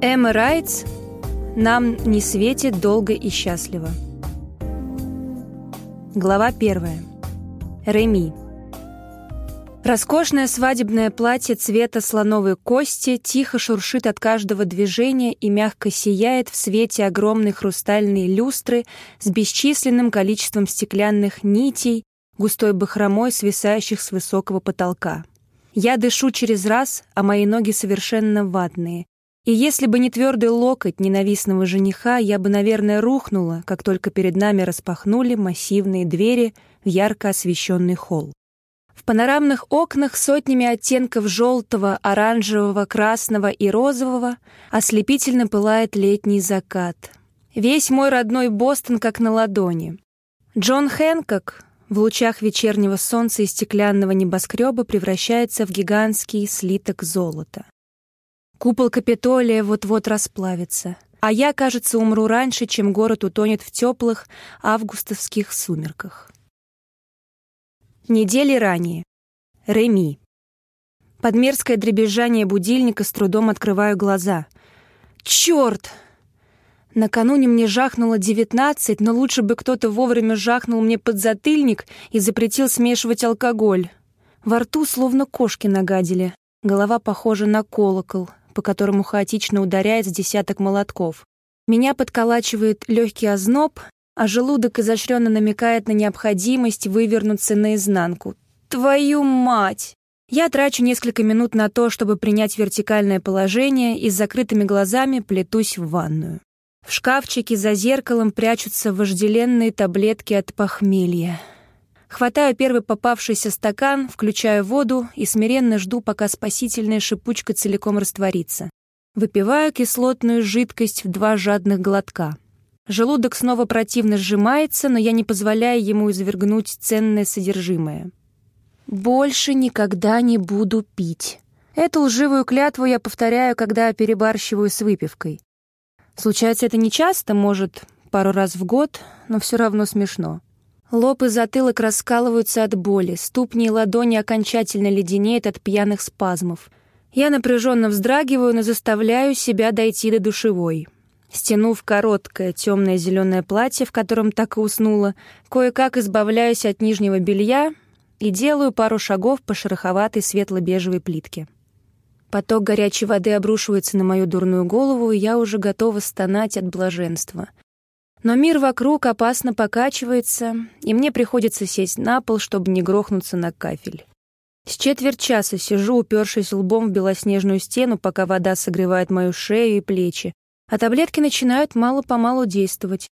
Эмма Райтс «Нам не светит долго и счастливо». Глава первая. Реми. Роскошное свадебное платье цвета слоновой кости тихо шуршит от каждого движения и мягко сияет в свете огромной хрустальной люстры с бесчисленным количеством стеклянных нитей, густой бахромой, свисающих с высокого потолка. Я дышу через раз, а мои ноги совершенно ватные, и если бы не твердый локоть ненавистного жениха, я бы, наверное, рухнула, как только перед нами распахнули массивные двери в ярко освещенный холл. В панорамных окнах сотнями оттенков желтого, оранжевого, красного и розового ослепительно пылает летний закат. Весь мой родной Бостон как на ладони. Джон Хэнкок в лучах вечернего солнца и стеклянного небоскреба превращается в гигантский слиток золота. Купол Капитолия вот-вот расплавится, а я, кажется, умру раньше, чем город утонет в теплых августовских сумерках. Недели ранее. Реми. Под мерзкое дребезжание будильника с трудом открываю глаза. Черт! Накануне мне жахнуло девятнадцать, но лучше бы кто-то вовремя жахнул мне под затыльник и запретил смешивать алкоголь. Во рту словно кошки нагадили. Голова похожа на колокол, по которому хаотично ударяет с десяток молотков. Меня подколачивает легкий озноб, а желудок изощренно намекает на необходимость вывернуться наизнанку. Твою мать! Я трачу несколько минут на то, чтобы принять вертикальное положение и с закрытыми глазами плетусь в ванную. В шкафчике за зеркалом прячутся вожделенные таблетки от похмелья. Хватаю первый попавшийся стакан, включаю воду и смиренно жду, пока спасительная шипучка целиком растворится. Выпиваю кислотную жидкость в два жадных глотка. Желудок снова противно сжимается, но я не позволяю ему извергнуть ценное содержимое. «Больше никогда не буду пить». Эту лживую клятву я повторяю, когда перебарщиваю с выпивкой. Случается это нечасто, может, пару раз в год, но все равно смешно. Лоб и затылок раскалываются от боли, ступни и ладони окончательно леденеют от пьяных спазмов. Я напряженно вздрагиваю, но заставляю себя дойти до душевой. Стянув короткое темное зеленое платье, в котором так и уснула, кое-как избавляюсь от нижнего белья и делаю пару шагов по шероховатой светло-бежевой плитке. Поток горячей воды обрушивается на мою дурную голову, и я уже готова стонать от блаженства — но мир вокруг опасно покачивается, и мне приходится сесть на пол, чтобы не грохнуться на кафель. С четверть часа сижу, упершись лбом в белоснежную стену, пока вода согревает мою шею и плечи, а таблетки начинают мало-помалу действовать.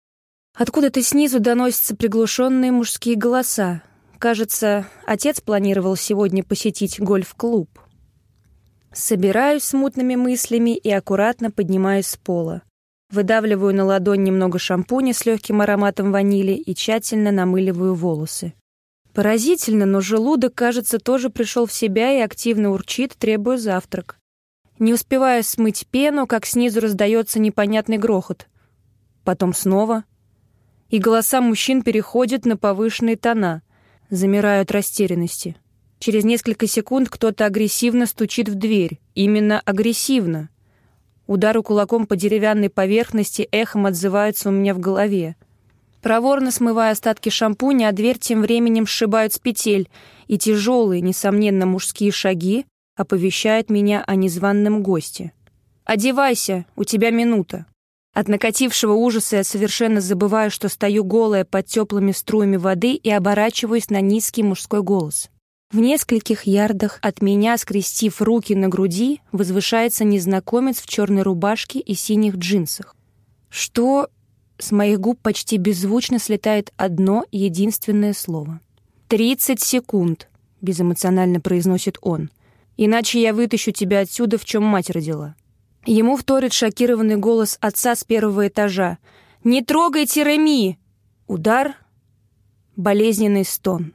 Откуда-то снизу доносятся приглушенные мужские голоса. Кажется, отец планировал сегодня посетить гольф-клуб. Собираюсь с мутными мыслями и аккуратно поднимаюсь с пола. Выдавливаю на ладонь немного шампуня с легким ароматом ванили и тщательно намыливаю волосы. Поразительно, но желудок, кажется, тоже пришел в себя и активно урчит, требуя завтрак. Не успеваю смыть пену, как снизу раздается непонятный грохот. Потом снова. И голоса мужчин переходят на повышенные тона. Замираю от растерянности. Через несколько секунд кто-то агрессивно стучит в дверь. Именно агрессивно. Удары кулаком по деревянной поверхности эхом отзываются у меня в голове. Проворно смывая остатки шампуня, а дверь тем временем сшибают с петель, и тяжелые, несомненно, мужские шаги оповещают меня о незваном госте. «Одевайся, у тебя минута». От накатившего ужаса я совершенно забываю, что стою голая под теплыми струями воды и оборачиваюсь на низкий мужской голос. В нескольких ярдах от меня, скрестив руки на груди, возвышается незнакомец в черной рубашке и синих джинсах. Что с моих губ почти беззвучно слетает одно единственное слово. «Тридцать секунд», — безэмоционально произносит он. «Иначе я вытащу тебя отсюда, в чем мать родила». Ему вторит шокированный голос отца с первого этажа. «Не трогайте Реми!» Удар, болезненный стон.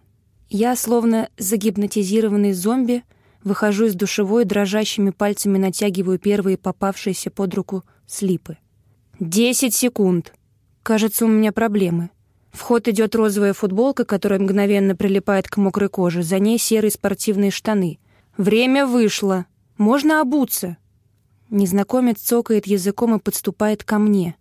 Я, словно загипнотизированный зомби, выхожу из душевой, дрожащими пальцами натягиваю первые попавшиеся под руку слипы. Десять секунд. Кажется, у меня проблемы. В ход идет розовая футболка, которая мгновенно прилипает к мокрой коже. За ней серые спортивные штаны. Время вышло. Можно обуться. Незнакомец цокает языком и подступает ко мне.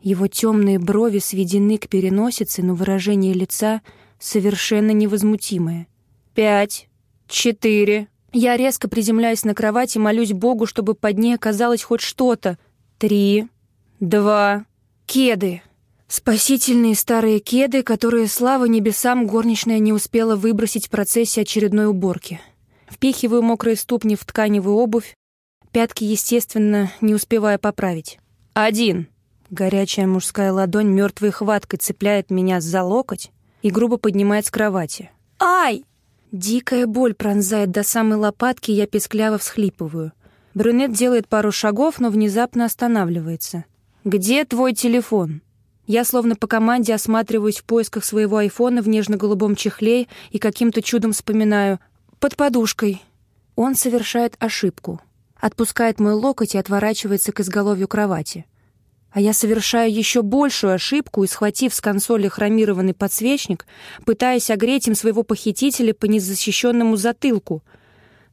Его темные брови сведены к переносице, но выражение лица совершенно невозмутимое. «Пять, четыре...» Я резко приземляюсь на кровать и молюсь Богу, чтобы под ней оказалось хоть что-то. «Три, два...» Кеды. Спасительные старые кеды, которые, слава небесам, горничная не успела выбросить в процессе очередной уборки. Впихиваю мокрые ступни в тканевую обувь, пятки, естественно, не успевая поправить. «Один!» Горячая мужская ладонь мертвой хваткой цепляет меня за локоть и грубо поднимает с кровати. «Ай!» Дикая боль пронзает до самой лопатки, я пескляво всхлипываю. Брюнет делает пару шагов, но внезапно останавливается. «Где твой телефон?» Я словно по команде осматриваюсь в поисках своего айфона в нежно-голубом чехле и каким-то чудом вспоминаю «под подушкой». Он совершает ошибку. Отпускает мой локоть и отворачивается к изголовью кровати. А я совершаю еще большую ошибку и, схватив с консоли хромированный подсвечник, пытаясь огреть им своего похитителя по незащищенному затылку,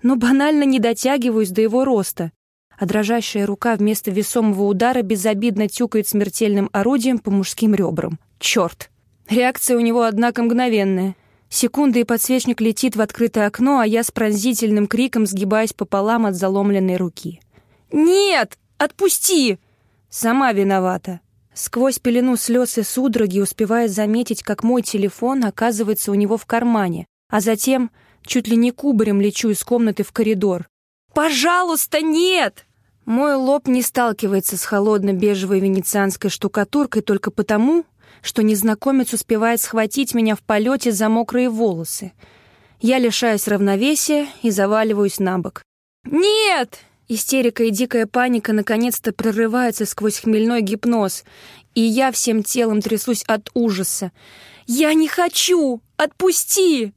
но банально не дотягиваюсь до его роста а дрожащая рука вместо весомого удара безобидно тюкает смертельным орудием по мужским ребрам. Черт! Реакция у него, однако, мгновенная. Секунда, и подсвечник летит в открытое окно, а я с пронзительным криком сгибаюсь пополам от заломленной руки. «Нет! Отпусти!» Сама виновата. Сквозь пелену слез и судороги успеваю заметить, как мой телефон оказывается у него в кармане, а затем чуть ли не кубарем лечу из комнаты в коридор. «Пожалуйста, нет!» Мой лоб не сталкивается с холодно-бежевой венецианской штукатуркой только потому, что незнакомец успевает схватить меня в полете за мокрые волосы. Я лишаюсь равновесия и заваливаюсь на бок. «Нет!» Истерика и дикая паника наконец-то прорываются сквозь хмельной гипноз, и я всем телом трясусь от ужаса. «Я не хочу! Отпусти!»